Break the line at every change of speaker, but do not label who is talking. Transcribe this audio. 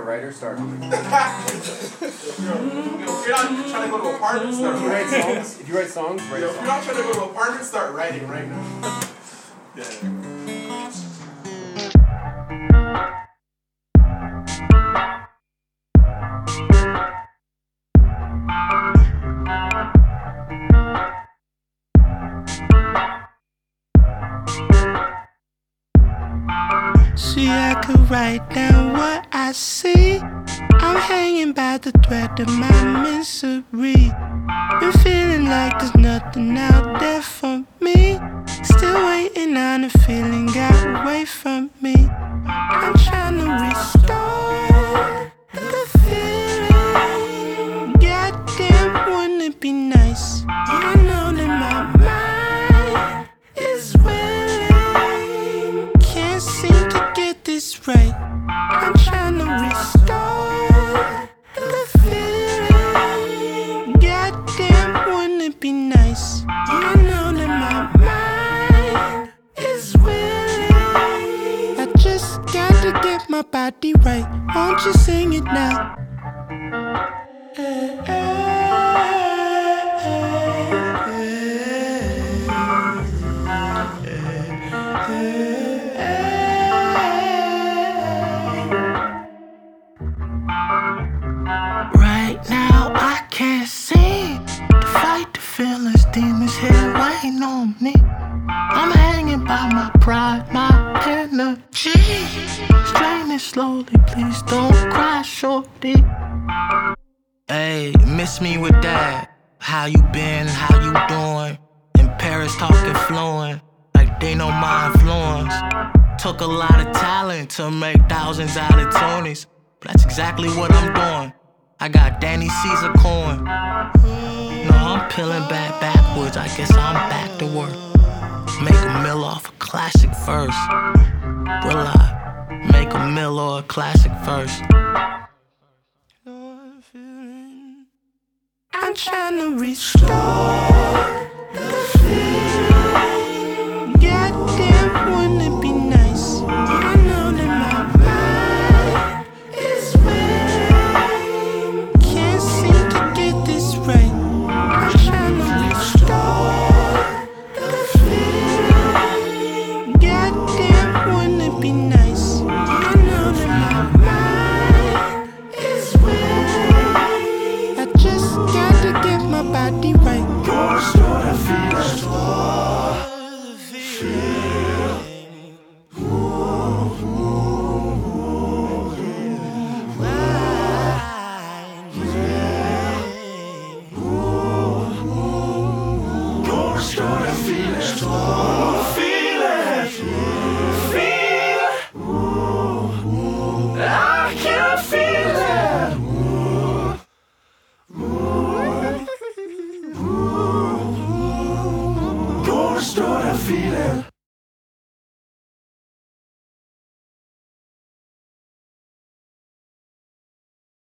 a writer, start humming.
if, you're, if you're not trying to go to apartment, start
If you write songs, if you write songs, write
Yo,
a
if you're not trying to go to apartment, start writing right now. yeah.
See, I could write down what I see. I'm hanging by the thread of my misery. Been feeling like there's nothing out there for me. Still waiting on a feeling got away from me. I'm trying to restore right. I'm trying to restore the feeling. Goddamn, wouldn't it be nice? I know that my mind is willing. I just got to get my body right. Won't you sing it now? Right I'm hanging by my pride, my energy. Straining slowly, please don't cry, shorty. Hey, miss me with that. How you been? How you doing? In Paris, talking fluent, like they know my influence. Took a lot of talent to make thousands out of Tonys. But that's exactly what I'm doing. I got Danny Caesar coin. Peeling back backwards. I guess I'm back to work. Make a mill off a classic verse. Will I make a mill or a classic verse? I'm trying to restore the feeling. Body right. Go restore the feeling. Restore